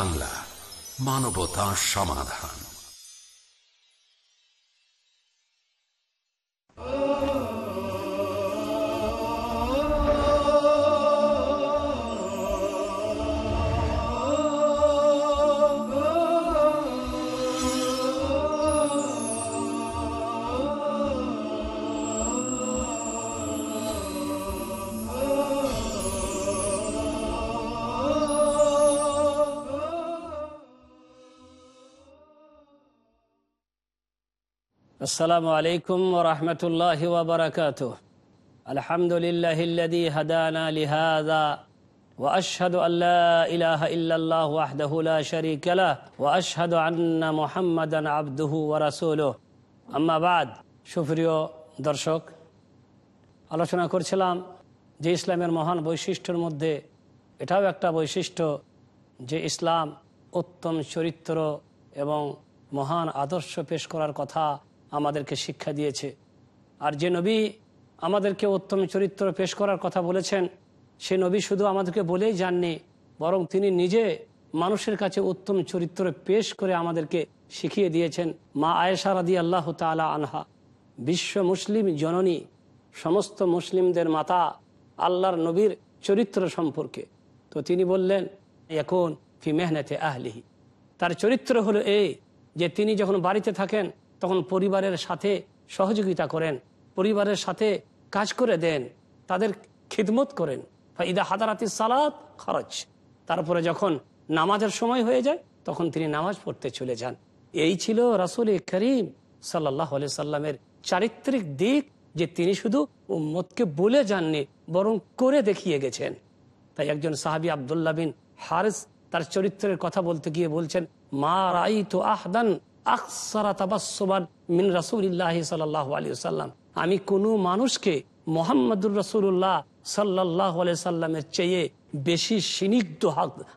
বাংলা মানবতা সমাধান। আসসালামু আলাইকুম ওরহমতুল্লাহি ওবরাকাত আলহামদুলিল্লাহ হদানা লিহাদা ওয়াশহাদু আল্লা ইলাহা ইল্লাল্লাহ ওয়াহদাহু লা শারীকা লাহ ওয়া আশহাদু আন্না মুহাম্মাদান আবদুহু ওয়া রাসূলুহু। সুপ্রিয় দর্শক, আলোচনা করছিলাম যে ইসলামের মহান বৈশিষ্ট্যর মধ্যে এটাও একটা বৈশিষ্ট্য যে ইসলাম উত্তম চরিত্র এবং মহান আদর্শ পেশ করার কথা আমাদেরকে শিক্ষা দিয়েছে। আর যে নবী আমাদেরকে উত্তম চরিত্র পেশ করার কথা বলেছেন, সে নবী শুধু আমাদেরকে বলেই যাননি, বরং তিনি নিজে মানুষের কাছে উত্তম চরিত্র পেশ করে আমাদেরকে শিখিয়ে দিয়েছেন। মা আয়েশা রাদি আল্লাহ তালা আনহা, বিশ্ব মুসলিম জননী, সমস্ত মুসলিমদের মাতা আল্লাহর নবীর চরিত্র সম্পর্কে। তো তিনি বললেন এখন ফি মেহনতে আহলিহি। তার চরিত্র হলো এই যে তিনি যখন বাড়িতে থাকেন তখন পরিবারের সাথে সহযোগিতা করেন, পরিবারের সাথে কাজ করে দেন, তাদের খিদমত করেন। ইদা হাদারাতি সালাত খরচ তারপরে যখন নামাজের সময় হয়ে যায়, তখন তিনি নামাজ পড়তে চলে যান। এই ছিল রাসুল করিম সাল্লাহ সাল্লামের চারিত্রিক দিক, যে তিনি শুধু উম্মতকে বলে যাননি, বরং করে দেখিয়ে গেছেন। তাই একজন সাহাবি আবদুল্লা বিন হারিস তার চরিত্রের কথা বলতে গিয়ে বলছেন, মা রাই তো আহদান মিন আমি কোনো মানুষকে মোহাম্মদুর রসুল্লাহ সাল্লাহ সাল্লামের চেয়ে বেশি স্নিগ্ধ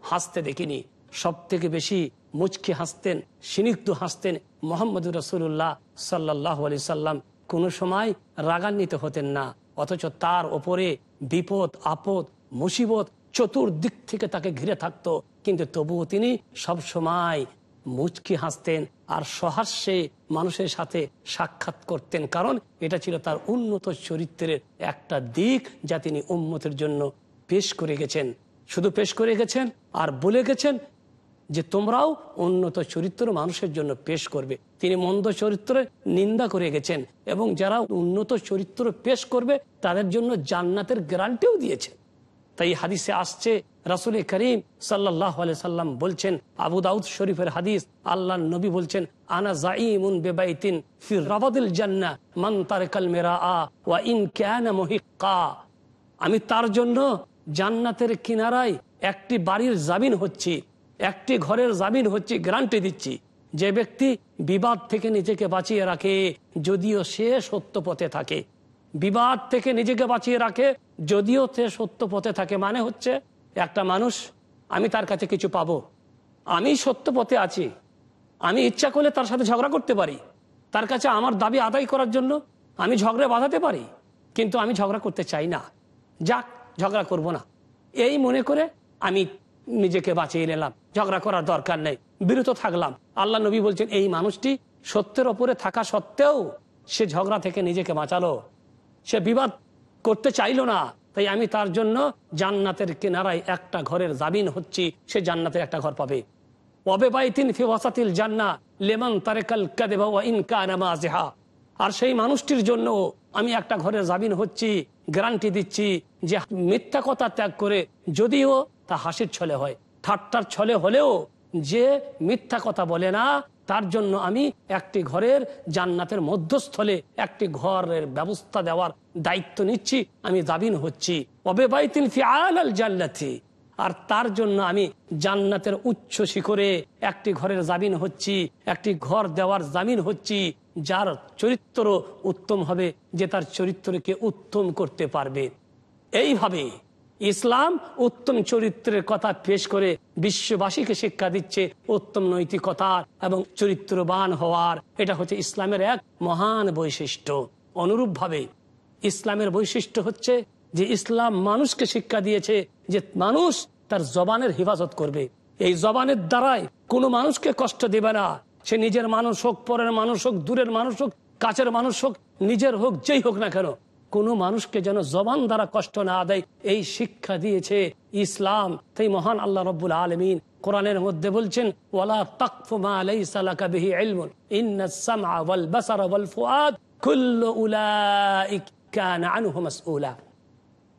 হাসতে দেখিনি। সব থেকে বেশি মুচকি হাসতেন, স্নিগ্ধ হাসতেন মোহাম্মদুর রসুল্লাহ সাল্লাহ আলি সাল্লাম কোনো সময় রাগান্বিত হতেন না, অথচ তার ওপরে বিপদ, আপদ, মুসিবত চতুর্দিক থেকে তাকে ঘিরে থাকতো। কিন্তু তবুও তিনি সব সময় মুচকি হাসতেন আর সহাস্যে মানুষের সাথে সাক্ষাৎ করতেন। কারণ এটা ছিল তার উন্নত চরিত্রের একটা দিক যা তিনি উন্মতের জন্য পেশ করে গেছেন। শুধু পেশ করে গেছেন আর বলে গেছেন যে তোমরাও উন্নত চরিত্র মানুষের জন্য পেশ করবে। তিনি মন্দ চরিত্রে নিন্দা করে গেছেন এবং যারা উন্নত চরিত্র পেশ করবে তাদের জন্য জান্নাতের গ্যারান্টিও দিয়েছেন। তাই হাদিসে আসছে, রাসুল করিম সাল্লাহ সাল্লাম বলছেন, আবু দাউদ শরীফের হাদিস আল্লাহ নবী বলছেন, আনা জাইমুন বেবাইতিন ফির জান্না, মান তারকাল মেরা আ ওয়া ইন ক্যানা আমি তার জন্য জান্নাতের কিনারায় একটি বাড়ির জামিন হচ্ছি, একটি ঘরের জামিন হচ্ছে, গ্যারান্টি দিচ্ছি। যে ব্যক্তি বিবাদ থেকে নিজেকে বাঁচিয়ে রাখে, যদিও সে সত্য পথে থাকে। বিবাদ থেকে নিজেকে বাঁচিয়ে রাখে, যদিও সে সত্য পথে থাকে। মানে হচ্ছে, একটা মানুষ, আমি তার কাছে কিছু পাবো। আমি সত্য পথে আছি। আমি ইচ্ছা করলে তার সাথে ঝগড়া করতে পারি। তার কাছে আমার দাবি আদায় করার জন্য আমি ঝগড়া বাঁধাতে পারি। কিন্তু আমি ঝগড়া করতে চাই না। যাক, ঝগড়া করব না। এই মনে করে আমি নিজেকে বাঁচিয়ে নিলাম। ঝগড়া করার দরকার নেই। বিরত থাকলাম। আল্লাহ নবী বলছেন, এই মানুষটি সত্যের ওপরে থাকা সত্ত্বেও সে ঝগড়া থেকে নিজেকে বাঁচালো। সে বিবাদ করতে চাইল না। তাই আমি তার জন্য জান্নাতের কিনারায় একটা ঘরের জামিন হচ্ছি, সে জান্নাতের একটা ঘর পাবে। আর সেই মানুষটির জন্য আমি একটা ঘরের জামিন হচ্ছি, গ্যারান্টি দিচ্ছি যে মিথ্যা কথা ত্যাগ করে যদিও তা হাসির ছলে হয়। ঠাট্টার ছলে হলেও যে মিথ্যা কথা বলে না তার জন্য আমি একটি ঘরের জান্নাতের মধ্যস্থলে একটি ঘরের ব্যবস্থা দেওয়ার দায়িত্ব নিচ্ছি, আমি দাবিন হচ্ছি। অবেবাইতিন জান্নাতি। আর তার জন্য আমি জান্নাতের উচ্চ শিখরে একটি ঘরের জামিন হচ্ছি, একটি ঘর দেওয়ার জামিন হচ্ছি, যার চরিত্র উত্তম হবে, যে তার চরিত্রকে উত্তম করতে পারবে। এইভাবে ইসলাম উত্তম চরিত্রের কথা পেশ করে বিশ্ববাসীকে শিক্ষা দিচ্ছে উত্তম নৈতিকতা এবং চরিত্রবান হওয়ার। এটা হচ্ছে ইসলামের এক মহান বৈশিষ্ট্য। অনুরূপভাবে ইসলামের বৈশিষ্ট্য হচ্ছে যে ইসলাম মানুষকে শিক্ষা দিয়েছে যে মানুষ তার জবানের হেফাজত করবে। এই জবানের দ্বারাই কোনো মানুষকে কষ্ট দেবে না। সে নিজের মানুষ হোক, পরের মানুষ হোক, দূরের মানুষ হোক, কাছের মানুষ হোক, নিজের হোক, যেই হোক না কেন কোনো মানুষকে যেন জবান দ্বারা কষ্ট না দেয়, এই শিক্ষা দিয়েছে ইসলাম। তাই মহান আল্লাহ রব্বুল আলমিন কোরআনের মধ্যে বলছেন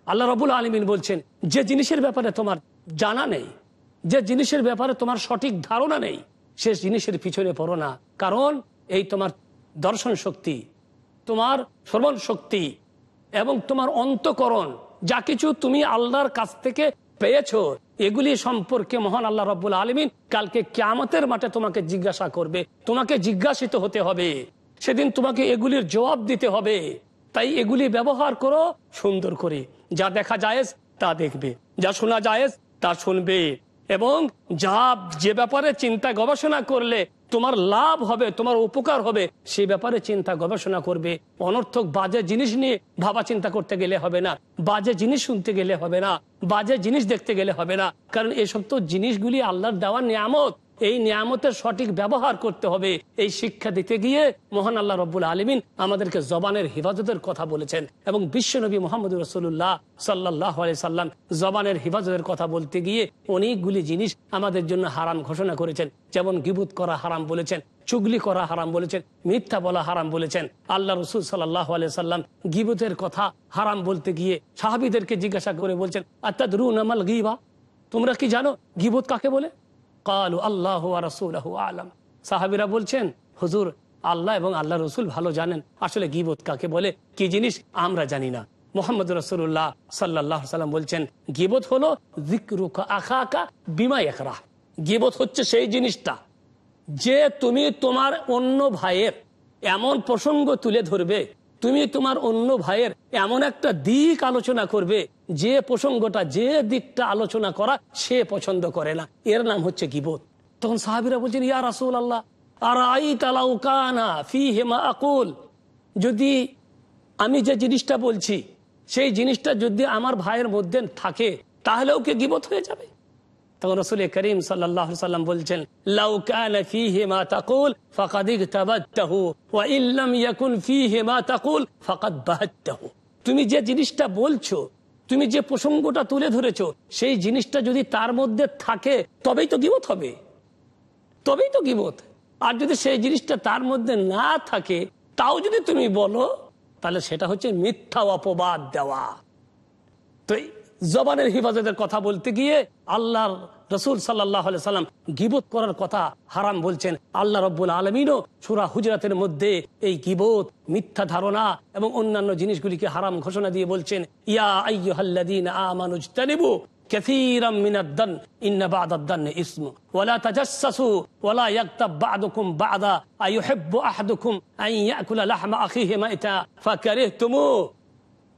আল্লাহ রবুল আলমিন বলছেন, যে জিনিসের ব্যাপারে তোমার জানা নেই, যে জিনিসের ব্যাপারে তোমার সঠিক ধারণা নেই, সে জিনিসের পিছনে পড়ো না। কারণ এই তোমার দর্শন শক্তি, তোমার শ্রবণ শক্তি এবং তোমার অন্তকরণ, যা কিছু তুমি আল্লাহর কাছ থেকে পেয়েছ, এগুলি সম্পর্কে মহান আল্লাহ রব্বুল আলমিন কালকে ক্যামতের মাঠে তোমাকে জিজ্ঞাসা করবে। তোমাকে জিজ্ঞাসিত হতে হবে। সেদিন তোমাকে এগুলির জবাব দিতে হবে। তাই এগুলি ব্যবহার করো সুন্দর করে। যা দেখা যায় তা দেখবে। যা শোনা যায় তা শুনবে। এবং যা যে ব্যাপারে চিন্তা গবেষণা করলে তোমার লাভ হবে, তোমার উপকার হবে সেই ব্যাপারে চিন্তা গবেষণা করবে। অনর্থক বাজে জিনিস নিয়ে ভাবা চিন্তা করতে গেলে হবে না। বাজে জিনিস শুনতে গেলে হবে না। বাজে জিনিস দেখতে গেলে হবে না। কারণ এসব তো জিনিসগুলি আল্লাহর দেওয়া নিয়ামত। এই নিয়ামতের সঠিক ব্যবহার করতে হবে। এই শিক্ষা দিতে গিয়ে মহান আল্লাহ রব্বুল আলমিন আমাদেরকে জবানের হিফাজতের কথা বলেছেন এবং বিশ্বনবী মোহাম্মদ রসুল্লাহ সাল্লাহ সাল্লাম জবানের হিফাজতের কথা বলতে গিয়ে অনেকগুলি জিনিস আমাদের জন্য হারাম ঘোষণা করেছেন। যেমন গিবুত করা হারাম বলেছেন, চুগলি করা হারাম বলেছেন, মিথ্যা বলা হারাম বলেছেন। আল্লাহ রসুল সাল্লাহ সাল্লাম গিবুতের কথা হারাম বলতে গিয়ে সাহাবিদেরকে জিজ্ঞাসা করে বলছেন আত্মাদ রু নামাল গিবা? তোমরা কি জানো গিবুত কাকে বলে? কালু আল্লাহ রসুল আলম। সাহাবিরা বলছেন, হুজুর, আল্লাহ এবং আল্লাহ রসুল ভালো জানেন। আসলে গিবত কাকে বলে? কি জিনিস? আমরা জানি না। মোহাম্মদ রসুল্লাহ সাল্লাহ সাল্লাম বলছেন, গিবত হলো আখা আকা বিমা একরা গিবত হচ্ছে সেই জিনিসটা যে তুমি তোমার অন্য ভাইয়ের এমন প্রসঙ্গ তুলে ধরবে, তুমি তোমার অন্য ভাইয়ের এমন একটা দিক আলোচনা করবে যে প্রসঙ্গটা, যে দিকটা আলোচনা করা, সে পছন্দ করে না। এর নাম হচ্ছে গিবত। তখন সাহাবিরা বলছেন, ইয়া রাসুল আল্লাহ আর আই তালাউকানা ফি হেমা আকুল? যদি আমি যে জিনিসটা বলছি, সেই জিনিসটা যদি আমার ভাইয়ের মধ্যে থাকে, তাহলেও কি গিবত হয়ে যাবে? তখন রসুল করিম সাল্লাম বলছেন তুমি যে জিনিসটা বলছো তুমি যে প্রসঙ্গটা তুলে ধরেছ, সেই জিনিসটা যদি তার মধ্যে থাকে, তবেই তো গিবত হবে। তবেই তো গিবত। আর যদি সেই জিনিসটা তার মধ্যে না থাকে, তাও যদি তুমি বলো, তাহলে সেটা হচ্ছে মিথ্যা অপবাদ দেওয়া। তো জবানের হিফাজতের কথা বলতে গিয়ে আল্লাহর রসুল সাল্লাহ সাল্লাম গিবত করার কথা হারাম বলছেন আল্লাহ রব্বুল আলমিনও সুরা হুজরাতের মধ্যে এই গিবত মিথ্যা ধারণা এবং অন্যান্য জিনিসগুলিকে হারাম ঘোষণা দিয়ে বলছেন ইয়া আইয়ুহাল্লাযীনা আমানুজ তানিবু كثيرا من الدن إن بعض الدن اسم ولا تجسسوا ولا يغتب بعضكم بعضا أيحب أحدكم أن يأكل لحم أخيه ميتا فكرهتموه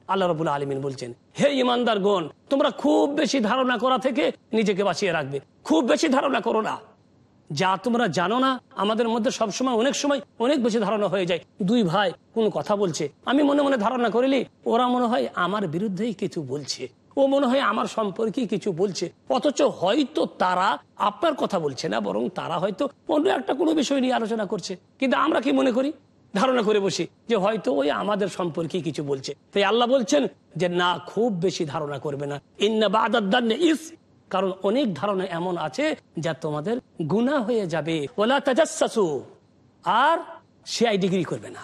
আল্লাহ রবুল আলমিন বলছেন, হে ইমানদার গণ তোমরা খুব বেশি ধারণা করা থেকে নিজেকে বাঁচিয়ে রাখবে। খুব বেশি ধারণা করো না। যা তোমরা জানো না, আমাদের মধ্যে সবসময়, অনেক সময় অনেক বেশি ধারণা হয়ে যায়। দুই ভাই কোন কথা বলছে। আমি মনে মনে ধারণা করিলি, ওরা মনে হয় আমার বিরুদ্ধেই কিছু বলছে। ও মনে হয় আমার সম্পর্কে কিছু বলছে। অথচ হয়তো তারা আপনার কথা বলছে না, বরং তারা হয়তো অন্য একটা কোনো বিষয় নিয়ে আলোচনা করছে। কিন্তু আমরা কি মনে করি? ধারণা করে বসি যে হয়তো ওই আমাদের সম্পর্কে কিছু বলছে। তাই আল্লাহ বলছেন যে, না, খুব বেশি ধারণা করবে না। ইন্না বাদাদ্দান্নে ইস। কারণ অনেক ধারণা এমন আছে যা তোমাদের গুণা হয়ে যাবে। ওলা তাজাসু আর সিআই ডিগ্রি করবে না।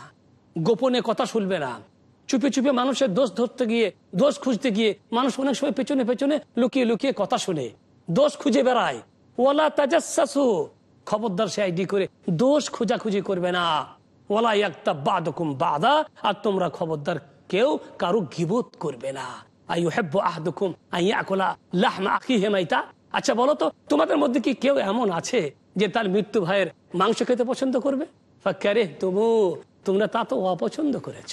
গোপনে কথা শুনবে না। চুপে চুপে মানুষের দোষ ধরতে গিয়ে, দোষ খুঁজতে গিয়ে মানুষ অনেক সময় পেছনে পেছনে লুকিয়ে লুকিয়ে কথা শুনে। দোষ খুঁজে বেড়ায়। ওলা তাজাসু খবরদার সিআইডি করে দোষ খোঁজাখুঁজি করবে না। ওলা একটা বাদকুম বাদা, আর তোমরা খবরদার কেউ কারও গিবোধ করবে না। আইউ হেব্ব আহদুকুম আইয়াকুলা লাহমা আখি হেমাইতা আচ্ছা বলো তো, তোমাদের মধ্যে কি কেউ এমন আছে যে তার মৃত্যু ভাইয়ের মাংস খেতে পছন্দ করবে? ক্যারে তবু তোমরা তা তো অপছন্দ করেছ।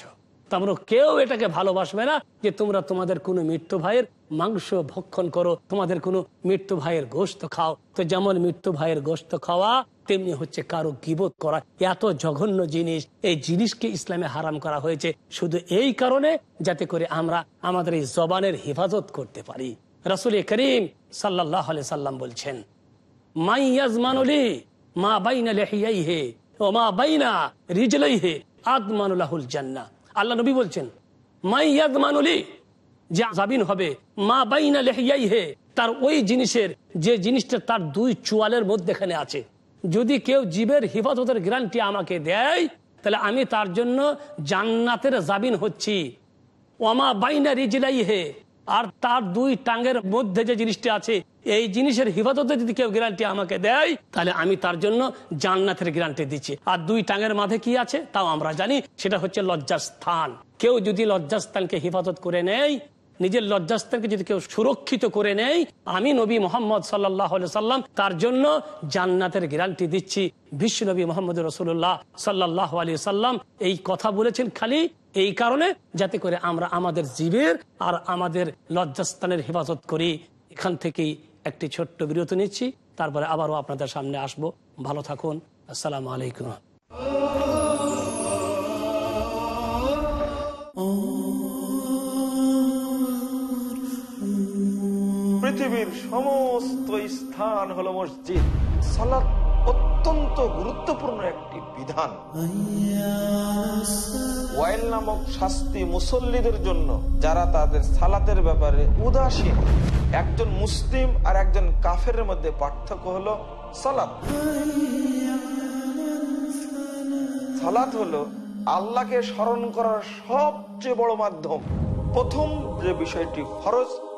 তোমরা কেউ এটাকে ভালোবাসবে না যে তোমরা তোমাদের কোনো মৃত্যু ভাইয়ের মাংস ভক্ষণ করো, তোমাদের কোনো মৃত্যু ভাইয়ের গোস্ত খাও। তো যেমন মৃত্যু ভাইয়ের গোস্ত খাওয়া তেমনি হচ্ছে কারও গিবোধ করা এত জঘন্য জিনিস, এই জিনিসকে ইসলামে হারাম করা হয়েছে। শুধু এই কারণে যাতে করে আমরা আমাদের এই জবানের হেফাজত করতে পারি। রাসুল করিম সাল্লাহ সাল্লাম বলছেন তার ওই জিনিসের, যে জিনিসটা তার দুই চুয়ালের মধ্যেখানে আছে যদি কেউ জীবের হিফাজতের গ্যারান্টি আমাকে দেয়, তাহলে আমি তার জন্য জান্নাতের জাবিন হচ্ছি। ওমা বাইনা রিজলাই হে আর তার দুই টাঙ্গের মধ্যে যে জিনিসটা আছে, এই জিনিসের হিফাজতে যদি কেউ গ্যারান্টি আমাকে দেয়, তাহলে আমি তার জন্য জান্নাতের গ্যারান্টি দিচ্ছি। আর দুই টাঙ্গের মাঝে কি আছে, তাও আমরা জানি, সেটা হচ্ছে লজ্জার স্থান কেউ যদি লজ্জাস্থানকে হিফাজত করে নেয় নিজের লজ্জাস্থানকে যদি কেউ সুরক্ষিত করে নেয়, আমি নবী মোহাম্মদ সাল্লাহ সাল্লাম তার জন্য জান্নাতের গ্যারান্টি দিচ্ছি। বিশ্ব নবী মোহাম্মদ রসুল্লাহ সাল্লাহ আলী সাল্লাম এই কথা বলেছেন খালি এই কারণে যাতে করে আমরা আমাদের জীবের আর আমাদের লজ্জাস্থানের হেফাজত করি। এখান থেকেই একটি ছোট্ট বিরত নিচ্ছি, তারপরে আবারও আপনাদের সামনে আসব। ভালো থাকুন, আসসালামু আলাইকুম। পৃথিবীর সমস্ত স্থান হলো মসজিদ। সালাত অত্যন্ত গুরুত্বপূর্ণ একটি বিধান। ওয়াইল নামক শাস্তি মুসল্লিদের জন্য, যারা তাদের সালাতের ব্যাপারে উদাসীন। একজন মুসলিম আর একজন কাফের মধ্যে পার্থক্য হলো সালাত সালাত হলো আল্লাহকে স্মরণ করার সবচেয়ে বড় মাধ্যম। প্রথম যে বিষয়টি ফরজ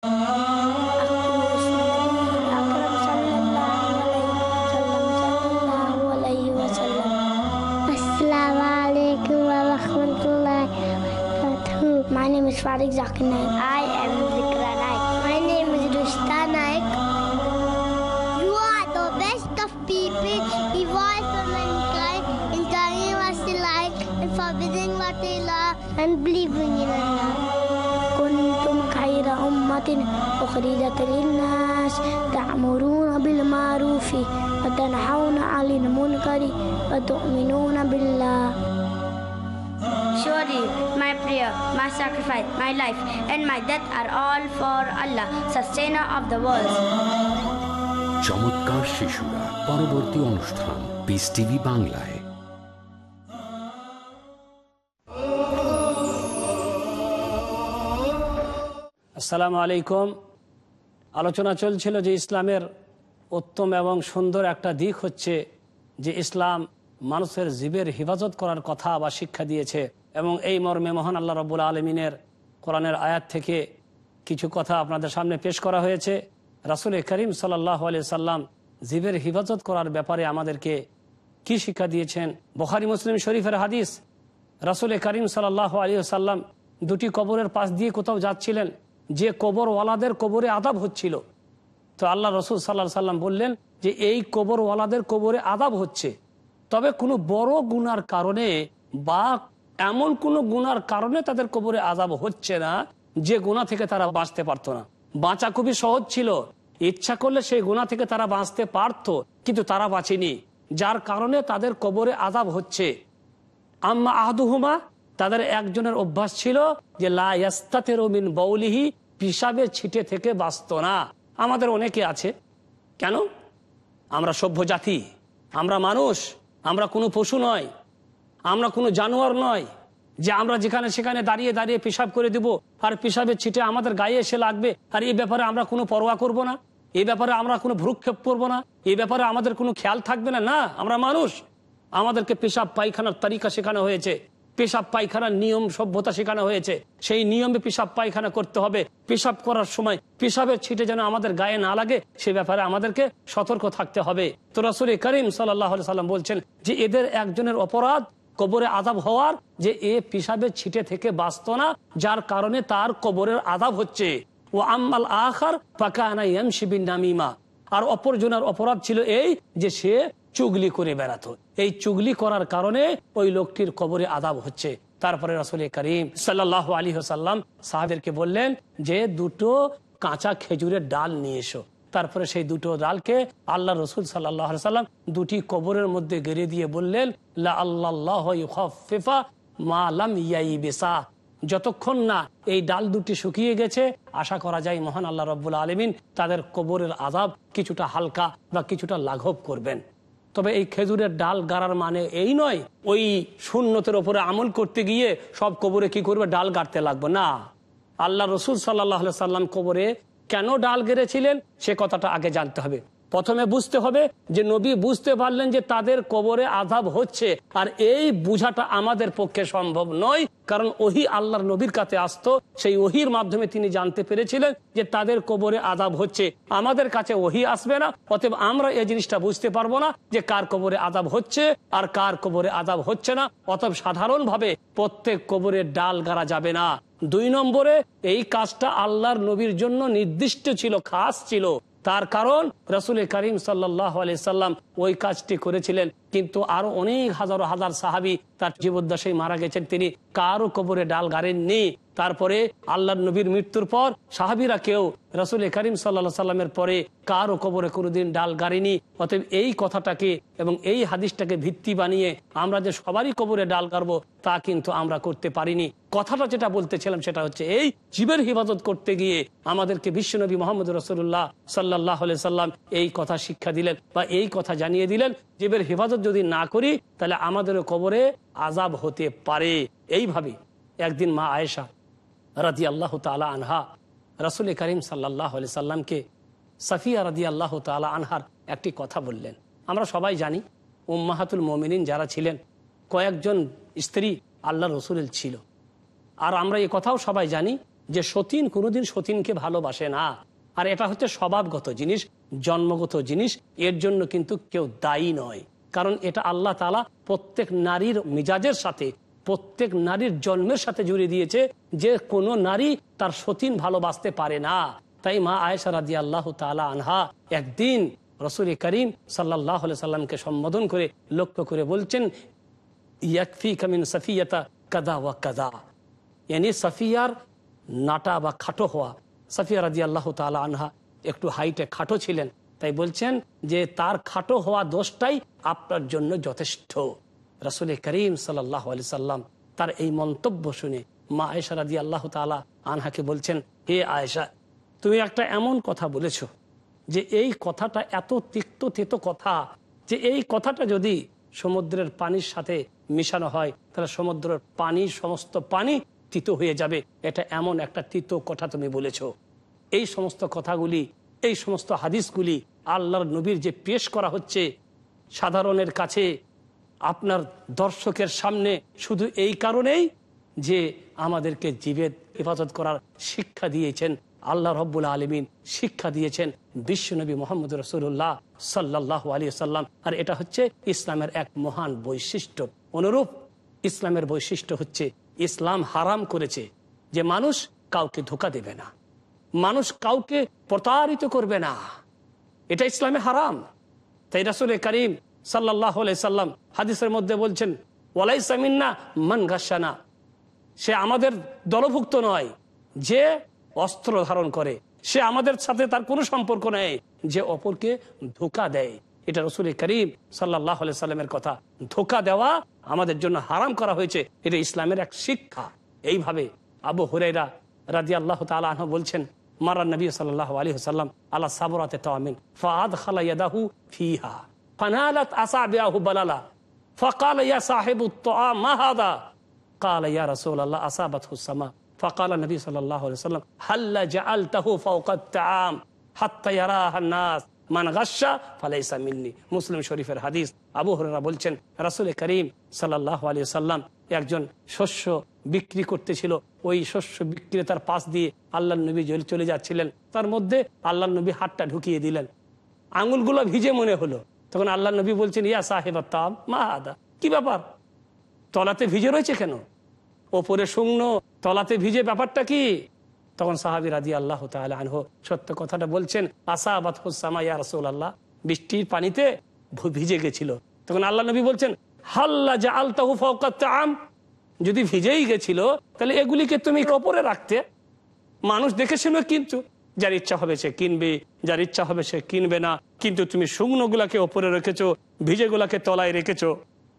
My name is Farid Zakir. I am Zikra Naik. My name is Rushta Naik. You are the best of people, evolved for mankind, in telling what they like, and forbidding what they love, and believing in Allah. كنتم خير أمة أخرجت للناس تأمرون بالمعروف وتنحون عن المنكر وتؤمنون بالله Surely my prayer, my sacrifice, my life, and my death are all for Allah, sustainer of the world. চমৎকার শিশুরা পরবর্তী অনুষ্ঠান piece TV বাংলায় আসসালামু আলাইকুম। আলোচনা চলছিল যে ইসলামের উত্তম এবং সুন্দর একটা দিক হচ্ছে যে ইসলাম মানুষের জীবের হেফাজত করার কথা বা শিক্ষা দিয়েছে এবং এই মর্মে মহান আল্লাহ রব্বুল আলমিনের কোরআনের আয়াত থেকে কিছু কথা আপনাদের সামনে পেশ করা হয়েছে। রাসুল করিম সাল্লাহ আলি সাল্লাম জীবের হেফাজত করার ব্যাপারে আমাদেরকে কি শিক্ষা দিয়েছেন? বখারি, মুসলিম শরীফের হাদিস। রাসুল করিম সাল্লাহ আলী সাল্লাম দুটি কবরের পাশ দিয়ে কোথাও যাচ্ছিলেন। যে কবরওয়ালাদের কবরে আদাব হচ্ছিল। তো আল্লাহ রসুল সাল্লাহ সাল্লাম বললেন যে, এই কবরওয়ালাদের কবরে আদাব হচ্ছে। তবে কোনো বড় গুনার কারণে বা এমন কোনো গুনার কারণে তাদের কবরে আজাব হচ্ছে না, যে গুণা থেকে তারা বাঁচতে পারতো না। বাঁচা খুবই সহজ ছিল। ইচ্ছা করলে সেই গুণা থেকে তারা বাঁচতে পারতো, কিন্তু তারা বাঁচেনি। যার কারণে তাদের কবরে আজাব হচ্ছে। আম্মা আহদুহুমা তাদের একজনের অভ্যাস ছিল যে লাস্তাতের বৌলিহি পিসাবের ছিটে থেকে বাঁচত না। আমাদের অনেকে আছে। কেন? আমরা সভ্য জাতি। আমরা মানুষ। আমরা কোনো পশু নয়। আমরা কোনো জানোয়ার নয়। যে আমরা যেখানে সেখানে দাঁড়িয়ে দাঁড়িয়ে পেশাব করে দিব, আর পেশাবের ছিটে আমাদের গায়ে এসে লাগবে, আর এই ব্যাপারে আমরা কোনো পরোয়া করব না। এই ব্যাপারে আমরা কোনো ভ্রুক্ষেপ করব না। এই ব্যাপারে আমাদের কোনো খেয়াল থাকবে না। না, আমরা মানুষ। আমাদেরকে পেশাব পায়খানার তালিকা শেখানো হয়েছে। পেশাব পায়খানার নিয়ম সভ্যতা শেখানো হয়েছে। সেই নিয়মে পেশাব পায়খানা করতে হবে। পেশাব করার সময় পেশাবের ছিটে যেন আমাদের গায়ে না লাগে, সে ব্যাপারে আমাদেরকে সতর্ক থাকতে হবে। তো রাসুল করিম সাল্লাম বলছেন যে, এদের একজনের অপরাধ কবরে আদাব হওয়ার, যে এ পেশাবের ছিটে থেকে বাঁচত না, যার কারণে তার কবরের আদাব হচ্ছে। ও আম্মাল আখার পাকানা ইয়ামশিবিন নামিমা। আর অপরজনের অপরাধ ছিল এই যে, সে চুগলি করে বেড়াতো। এই চুগলি করার কারণে ওই লোকটির কবরে আদাব হচ্ছে। তারপরে রসুল করিম সাল্লাহ আলী সাল্লাম সাহাবেরকে বললেন যে, দুটো কাঁচা খেজুরের ডাল নিয়ে এসো। তারপরে সেই দুটো ডালকে আল্লাহ রসুল সাল্লাহ সাল্লাম দুটি কবরের মধ্যে গেড়ে দিয়ে বললেন, লা ইয়াই বেসা যতক্ষণ না এই ডাল দুটি শুকিয়ে গেছে, আশা করা যায় মহান আল্লাহ রব্বুল আলমিন তাদের কবরের আজাব কিছুটা হালকা বা কিছুটা লাঘব করবেন। তবে এই খেজুরের ডাল গাড়ার মানে এই নয়, ওই শূন্যতের ওপরে আমল করতে গিয়ে সব কবরে কি করবে? ডাল গাড়তে লাগবে। না। আল্লাহ রসুল সাল্লাহ সাল্লাম কবরে কেন ডাল গেড়েছিলেন? সে কথাটা আগে জানতে হবে। প্রথমে বুঝতে হবে যে নবী বুঝতে পারলেন যে তাদের কবরে আধাব হচ্ছে। আর এই বুঝাটা আমাদের পক্ষে সম্ভব নয়, কারণ ওহি আল্লাহর নবীর কাছে আসতো, সেই ওহির মাধ্যমে তিনি জানতে পেরেছিলেন যে তাদের কবরে আদাব হচ্ছে। আমাদের কাছে ওহি আসবে না, অতএব আমরা এই জিনিসটা বুঝতে পারব না যে কার কবরে আদাব হচ্ছে আর কার কবরে আদাব হচ্ছে না। অতএব সাধারণভাবে প্রত্যেক কবরে ডাল গাড়া যাবে না। দুই নম্বরে এই কাজটা আল্লাহর নবীর জন্য নির্দিষ্ট ছিল, খাস ছিল। তার কারণ রসুল করিম সাল্লাহ সাল্লাম ওই কাজটি করেছিলেন। কিন্তু আরও অনেক হাজারো হাজার সাহাবি তার জীবদ্দশায় মারা গেছেন। তিনি কারও কবরে ডাল গাড়েননি। তারপরে আল্লাহ নবীর মৃত্যুর পর সাহাবিরা কেউ রসুল করিম সাল্লা সাল্লামের পরে কারও কবরে কোনোদিন ডাল গাড়িনি। অতএব এই কথাটাকে এবং এই হাদিসটাকে ভিত্তি বানিয়ে আমরা যে সবারই কবরে ডাল গাড়বো, তা কিন্তু আমরা করতে পারিনি। কথাটা যেটা বলতেছিলাম সেটা হচ্ছে এই, জীবের হিফাজত করতে গিয়ে আমাদেরকে বিশ্বনবী মোহাম্মদ রসুল্লাহ সাল্লাহ সাল্লাম এই কথা শিক্ষা দিলেন বা এই কথা জানিয়ে দিলেন। জীবের হেফাজত যদি না করি, তাহলে আমাদেরও কবরে আজাব হতে পারে। এইভাবে একদিন মা আয়েশা রাজি আল্লাহ তালা আনহা রসুল করিম সাল্লাহ সাল্লামকে সাফিয়া রাদি আল্লাহ তালা আনহার একটি কথা বললেন। আমরা সবাই জানি, উম্মাহাতুল মোমিনিন যারা ছিলেন, কয়েকজন স্ত্রী আল্লাহ রসুলের ছিল। আর আমরা এই কথাও সবাই জানি যে সতীন কোনোদিন সতীনকে ভালোবাসে না। আর এটা হচ্ছে স্বভাবগত জিনিস, জন্মগত জিনিস, এর জন্য কিন্তু কেউ দায়ী নয়। কারণ এটা আল্লাহ তালা প্রত্যেক নারীর মিজাজের সাথে, প্রত্যেক নারীর জন্মের সাথে জুড়ে দিয়েছে যে কোনো নারী তার সতীন ভালোবাসতে পারে না। তাই মা আয়েশা রাদি আল্লাহ তালা আনহা একদিন রসুল করিম সাল্লাহ সাল্লামকে সম্বোধন করে লক্ষ্য করে বলছেন ইয়াকফি কামিন সফিয়তা কাদা ওয়া কাদা ইয়ানি সাফিয়ার নাটা বা খাটো হওয়া। সাফিয়া রাজি আল্লাহ তালা আনহা একটু হাইটে খাটো ছিলেন তাই বলছেন যে তার খাটো হওয়া দোষটাই আপনার জন্য যথেষ্ট। রাসুল করিম সাল্লাহ আলি সাল্লাম তার এই মন্তব্য শুনে মা আয়েশা রাজি আল্লাহ তালা আনহাকে বলছেন, হে আয়েশা, তুমি একটা এমন কথা বলেছ যে এই কথাটা এত তিক্ত তেতো কথা যে এই কথাটা যদি সমুদ্রের পানির সাথে মিশানো হয়, তাহলে সমুদ্রের পানি, সমস্ত পানি তিত হয়ে যাবে। এটা এমন একটা তিতো কথা তুমি বলেছ। এই সমস্ত কথাগুলি এই সমস্ত হাদিসগুলি আল্লাহর নবীর যে পেশ করা হচ্ছে সাধারণের কাছে, আপনার দর্শকের সামনে শুধু এই কারণেই যে আমাদেরকে জীবের হেফাজত করার শিক্ষা দিয়েছেন, আল্লাহ রব্বুল আলমিন শিক্ষা দিয়েছেন বিশ্বনবী মোহাম্মদ রসুল্লাহ সাল্লাহ আলী সাল্লাম আর এটা হচ্ছে ইসলামের এক মহান বৈশিষ্ট্য। অনুরূপ ইসলামের বৈশিষ্ট্য হচ্ছে ইসলাম হারাম করেছে যে মানুষ কাউকে ধোকা দেবে না। মানুষ কাউকে প্রতারিত করবে না। এটা ইসলামে হারাম। তাই রাসুল করিম সাল্লাহ সাল্লাম হাদিসের মধ্যে বলছেন ওয়ালাই সামিন্না মান গাসানা সে আমাদের দলভুক্ত নয়, যে অস্ত্র ধারণ করে। সে আমাদের সাথে তার কোনো সম্পর্ক নেই, যে অপরকে ধোকা দেয়। এটা রসুল করিম সাল্লাহ সাল্লামের কথা। ধোকা দেওয়া আমাদের জন্য হারাম করা হয়েছে। এটা ইসলামের এক শিক্ষা। এইভাবে আবু হুরেরা রাজি আল্লাহ তালাহ বলছেন মারা নবী সাল্লাহ আলী সাল্লাম আল্লাহ সাবরাতে তামিন ফাদ খালাইয়াদাহু ফিহা ফানালাত আসাবিয়াহু বালালা فقال يا صاحب الطعام ما هذا قال يا رسول الله أصابته السماء فقال النبي صلى الله عليه وسلم هل جعلته فوق الطعام حتى يراها الناس মান গাসা ফালাইসা মিন্নি মুসলিম শরীফের হাদিস আবু হরেরা বলছেন রাসুল করিম সাল্লাহ আলী সাল্লাম একজন শস্য বিক্রি করতেছিল। ওই শস্য বিক্রেতার পাশ দিয়ে আল্লাহ নবী জল চলে যাচ্ছিলেন। তার মধ্যে আল্লাহ নবী হাতটা ঢুকিয়ে দিলেন। আঙুলগুলো ভিজে মনে হলো। তখন আল্লাহ নবী বলছেন, ইয়া সাহেব তাম, মা আদা কি ব্যাপার? তলাতে ভিজে রয়েছে কেন? ওপরে শুকনো, তলাতে ভিজে ব্যাপারটা কি? তখন সাহাবি রাজি আল্লাহ আনহ সত্য কথাটা বলছেন আসাবাত হুসামা ইয়া রসুল আল্লাহ বৃষ্টির পানিতে ভিজে গেছিল। তখন আল্লাহ নবী বলছেন হাল্লা যা আলতাহু ফৌকাত যদি ভিজেই গেছিল, তাহলে এগুলিকে তুমি ওপরে রাখতে, মানুষ দেখে শুনে কিন্তু, যার ইচ্ছা হবে সে কিনবে, যার ইচ্ছা হবে সে কিনবে না, কিন্তু তুমি শুকনো গুলাকে ওপরে রেখেছো ভিজে গুলাকে তলায় রেখেছো,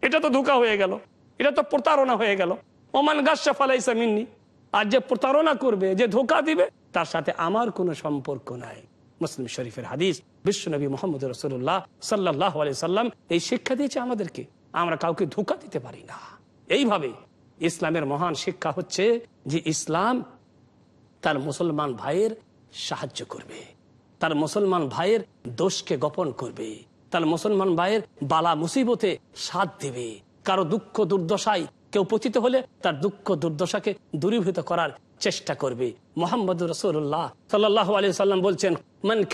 এটা তো ধোকা হয়ে গেল, এটা তো প্রতারণা হয়ে গেল। ওমান গাছা ফালাইসা মিন্নি, আর যে প্রতারণা করবে, যে ধোকা দিবে, তার সাথে আমার কোনো সম্পর্ক নাই। মুসলিম শরীফের হাদিস বিশ্বনবী মোহাম্মদ রসুল্লাহ সাল্লাহ সাল্লাম এই শিক্ষা দিয়েছে আমাদেরকে। আমরা কাউকে ধোকা দিতে পারি না। এইভাবে ইসলামের মহান শিক্ষা হচ্ছে যে ইসলাম তার মুসলমান ভাইয়ের সাহায্য করবে। তার মুসলমান ভাইয়ের দোষকে গোপন করবে। তার মুসলমান ভাইয়ের বালা মুসিবতে সাথ দেবে। কারও দুঃখ দুর্দশায় কেউ পতিত হলে তার দুঃখ দুর্দশাকে দূরীভূত করার চেষ্টা করবে। মোহাম্মদ রসুল্লাহ সাল্লাম বলছেন, মান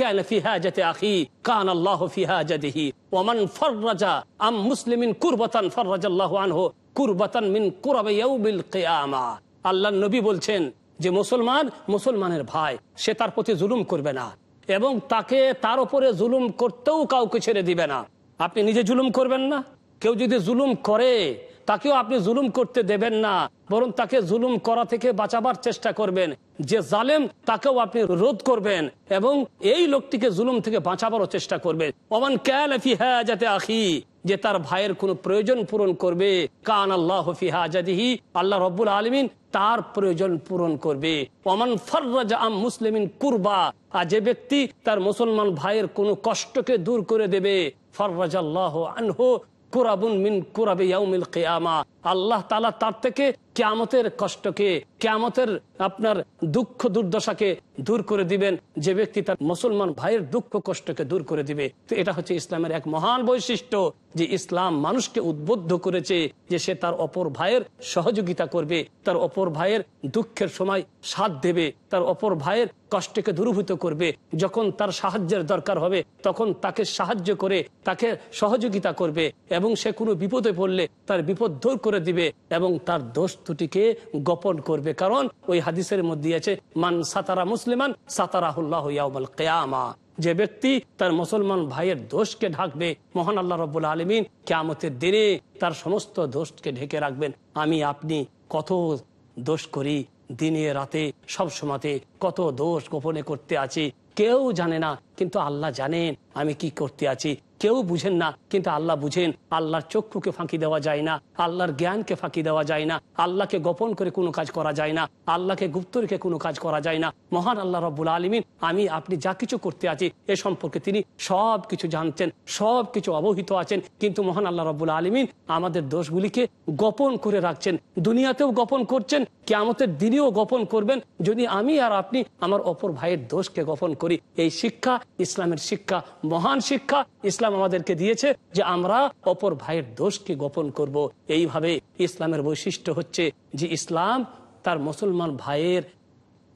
নবী বলছেন যে, মুসলমান মুসলমানের ভাই, সে তার প্রতি জুলুম করবে না এবং তাকে তার উপরে জুলুম করতেও কাউকে ছেড়ে দিবে না। আপনি নিজে জুলুম করবেন না। কেউ যদি জুলুম করে তাকেও আপনি জুলুম করতে দেবেন না, বরং তাকে জুলুম করা থেকে বাঁচাবার চেষ্টা করবেন। যে জালেম, তাকেও আপনি রোধ করবেন এবং এই লোকটিকে জুলুম থেকে বাঁচাবারও চেষ্টা করবেন। অমান ক্যালফি হ্যাঁ যাতে আখি, যে তার ভাইয়ের কোনো প্রয়োজন পূরণ করবে। কান আল্লাহ হাজাদিহি, আল্লাহ রব্বুল আলমিন তার প্রয়োজন পূরণ করবে। অমান ফর্রাজ আম মুসলিমিন কুরবা, আর যে ব্যক্তি তার মুসলমান ভাইয়ের কোনো কষ্টকে দূর করে দেবে ফর্রাজ আল্লাহ আনহু কুরাবুন মিন কুরাবে ইয়াউমিল কিয়ামা আল্লাহ তাআলা তার থেকে কিয়ামতের কষ্টকে, কিয়ামতের আপনার দুঃখ দুর্দশাকে দূর করে দিবেন। যে ব্যক্তি তার মুসলমান ভাইয়ের দুঃখ কষ্টকে দূর করে দিবে। তো এটা হচ্ছে ইসলামের এক মহান বৈশিষ্ট্য যে ইসলাম মানুষকে উদ্বুদ্ধ করেছে যে সে তার অপর ভাইয়ের সহযোগিতা করবে, তার অপর ভাইয়ের দুঃখের সময় সাথ দেবে, তার অপর ভাইয়ের কষ্টকে দূরীভূত করবে। যখন তার সাহায্যের দরকার হবে, তখন তাকে সাহায্য করে, তাকে সহযোগিতা করবে এবং সে কোনো বিপদে পড়লে তার বিপদ দূর করে দিবে এবং তার দোষ ত্রুটিকে গোপন করবে। কারণ ওই হাদিসের মধ্যে আছে, মান সাতারা মুসলিমান সাতারাহুল্লাহ ইয়াউমাল কেয়ামা। যে ব্যক্তি তার মুসলমান ভাইয়ের দোষকে ঢাকবে, মহান আল্লাহ রব্বুল আলমিন কেয়ামতের দিনে তার সমস্ত দোষকে ঢেকে রাখবেন। আমি, আপনি কত দোষ করি, দিনে, রাতে, সব সময়তে কত দোষ গোপনে করতে আছি, কেউ জানে না, কিন্তু আল্লাহ জানেন আমি কি করতে আছি। কেউ বুঝেন না, কিন্তু আল্লাহ বুঝেন, আল্লাহর চক্ষুকে ফাঁকি দেওয়া যায় না, আল্লাহর জ্ঞানকে ফাঁকি দেওয়া যায় না, আল্লাহকে গোপন করে কোনো কাজ করা যায় না, আল্লাহকে গুপ্ত রেখে কোনো কাজ করা যায় না। মহান আল্লাহ রব্বুল আলমিন, আমি, আপনি যা কিছু করতে আছি, এ সম্পর্কে তিনি সব কিছু জানছেন সব কিছু অবহিত আছেন, কিন্তু মহান আল্লাহ রব্বুল আলমিন আমাদের দোষগুলিকে গোপন করে রাখছেন, দুনিয়াতেও গোপন করছেন কে কেমতের দিনেও গোপন করবেন, যদি আমি আর আপনি আমার অপর ভাইয়ের দোষকে গোপন করি। এই শিক্ষা, ইসলামের শিক্ষা, মহান শিক্ষা, ইসলাম আমাদেরকে দিয়েছে যে আমরা অপর ভাইয়ের দোষকে গোপন করব। এইভাবে ইসলামের বৈশিষ্ট্য হচ্ছে যে ইসলাম তার মুসলমান ভাইয়ের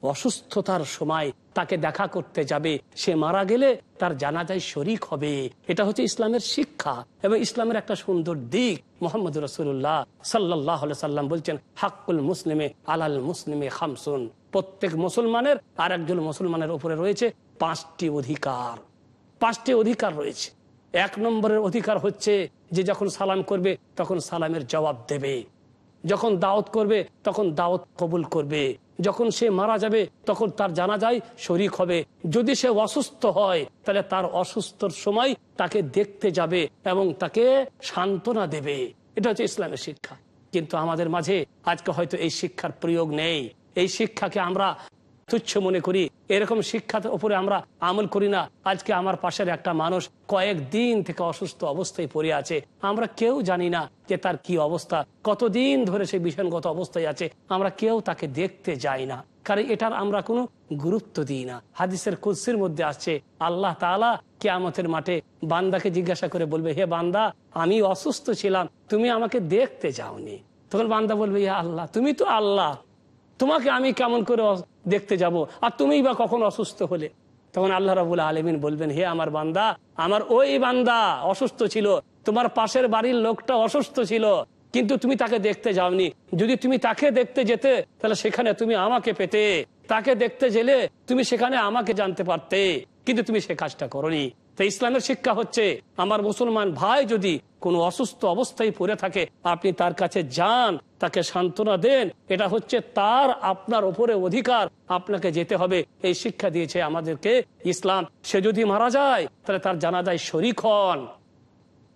অসুস্থতার সময় তাকে দেখা করতে যাবে। সে মারা গেলে তার জানাজায় শরিক হবে। এটা হচ্ছে ইসলামের শিক্ষা এবং ইসলামের একটা সুন্দর দিক। মোহাম্মদ রসুল্লাহ সাল্লাহ সাল্লাম বলছেন, হাক্কুল মুসলিমে আলাল মুসলিমে খামসুন। প্রত্যেক মুসলমানের আর একজন মুসলমানের উপরে রয়েছে পাঁচটি অধিকার। পাঁচটি অধিকার রয়েছে। এক নম্বরের অধিকার হচ্ছে যে যখন সালাম করবে, তখন সালামের জবাব দেবে। যখন দাওয়াত করবে, তখন দাওয়াত কবুল করবে। যখন সে মারা যাবে, তখন তার জানা যায় শরিক হবে। যদি সে অসুস্থ হয়, তাহলে তার অসুস্থর সময় তাকে দেখতে যাবে এবং তাকে সান্ত্বনা দেবে। এটা হচ্ছে ইসলামের শিক্ষা। কিন্তু আমাদের মাঝে আজকে হয়তো এই শিক্ষার প্রয়োগ নেই। এই শিক্ষাকে আমরা তুচ্ছ মনে করি এরকম শিক্ষার উপরে আমরা আমল করি না। আজকে আমার পাশের একটা মানুষ কয়েকদিন থেকে অসুস্থ অবস্থায় পড়ে আছে। আমরা কেউ জানি না যে তার কি অবস্থা, কতদিন ধরে সে বিষণগত অবস্থায় আছে। আমরা কেউ তাকে দেখতে যাই না, কারণ এটার আমরা কোনো গুরুত্ব দিই না। হাদিসের কুৎসির মধ্যে আসছে, আল্লাহ তালা কেয়ামতের মাঠে বান্দাকে জিজ্ঞাসা করে বলবে, হে বান্দা, আমি অসুস্থ ছিলাম, তুমি আমাকে দেখতে যাওনি। তখন বান্দা বলবে, ইয়া আল্লাহ, তুমি তো আল্লাহ। তোমাকে আমি কেমন করে দেখতে যাব? আর তুমি বা কখন অসুস্থ হলে? তখন আল্লাহ রাবুল আলমিন বলবেন, হে আমার বান্দা, আমার ওই বান্দা অসুস্থ ছিল। তোমার পাশের বাড়ির লোকটা অসুস্থ ছিল, কিন্তু তুমি তাকে দেখতে যাওনি। যদি তুমি তাকে দেখতে যেতে, তাহলে সেখানে তুমি আমাকে পেতে। তাকে দেখতে গেলে তুমি সেখানে আমাকে জানতে পারতে, কিন্তু তুমি সে কাজটা করনি। তো ইসলামের শিক্ষা হচ্ছে, আমার মুসলমান ভাই যদি কোনো অসুস্থ অবস্থায় পড়ে থাকে, আপনি তার কাছে যান, তাকে সান্ত্বনা দেন, এটা হচ্ছে তার, আপনার ওপরে অধিকার, আপনাকে যেতে হবে। এই শিক্ষা দিয়েছে আমাদেরকে ইসলাম। সে যদি মারা যায়, তাহলে তার জানাজায় শরিক হন।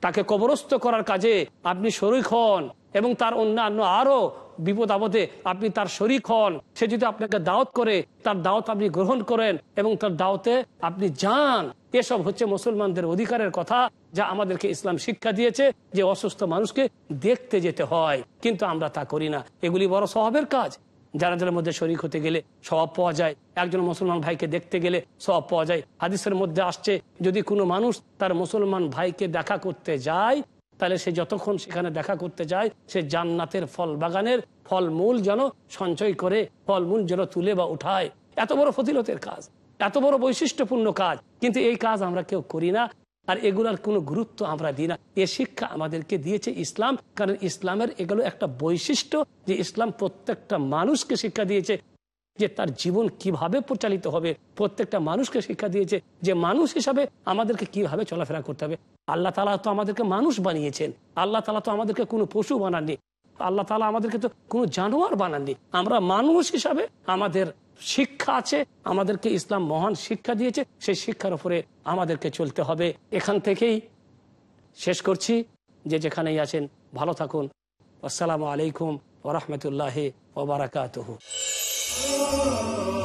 তাকে কবরস্থ করার কাজে আপনি শরিক হন, এবং তার অন্যান্য আরও বিপদ আপদে আপনি তার শরিক হন। সে যদি আপনাকে দাওয়াত করে, তার দাওয়াত আপনি গ্রহণ করেন, এবং তার দাওয়াতে আপনি যান এসব হচ্ছে মুসলমানদের অধিকারের কথা যা আমাদেরকে ইসলাম শিক্ষা দিয়েছে যে অসুস্থ মানুষকে দেখতে যেতে হয়। কিন্তু আমরা তা করি না। এগুলি বড় স্বভাবের কাজ। জানাজার মধ্যে শরিক হতে গেলে স্বভাব পাওয়া যায়। একজন মুসলমান ভাইকে দেখতে গেলে স্বভাব পাওয়া যায়। হাদিসের মধ্যে আসছে, যদি কোনো মানুষ তার মুসলমান ভাইকে দেখা করতে যায়, তাহলে সে যতক্ষণ সেখানে দেখা করতে যায়, সে জান্নাতের ফল বাগানের ফলমূল যেন সঞ্চয় করে, ফলমূল যেন তুলে বা উঠায়। এত বড় ফতিলতের কাজ। এত বড় বৈশিষ্ট্যপূর্ণ কাজ। কিন্তু এই কাজ আমরা কেউ করি না, আর এগুলার কোনো গুরুত্ব আমরা দিই না। এ শিক্ষা আমাদেরকে দিয়েছে ইসলাম, কারণ ইসলামের এগুলো একটা বৈশিষ্ট্য যে ইসলাম প্রত্যেকটা মানুষকে শিক্ষা দিয়েছে যে তার জীবন কীভাবে পরিচালিত হবে। প্রত্যেকটা মানুষকে শিক্ষা দিয়েছে যে মানুষ হিসাবে আমাদেরকে কীভাবে চলাফেরা করতে হবে। আল্লাহ তালা তো আমাদেরকে মানুষ বানিয়েছেন। আল্লাহ তালা তো আমাদেরকে কোনো পশু বানাননি। আল্লাহ তালা আমাদেরকে তো কোনো জানোয়ার বানাননি। আমরা মানুষ হিসাবে আমাদের শিক্ষা আছে, আমাদেরকে ইসলাম মহান শিক্ষা দিয়েছে, সেই শিক্ষার উপরে আমাদেরকে চলতে হবে। এখান থেকেই শেষ করছি। যে যেখানেই আছেন, ভালো থাকুন। আসসালামু আলাইকুম ওরহমতুল্লাহ ওবরাকাত সকল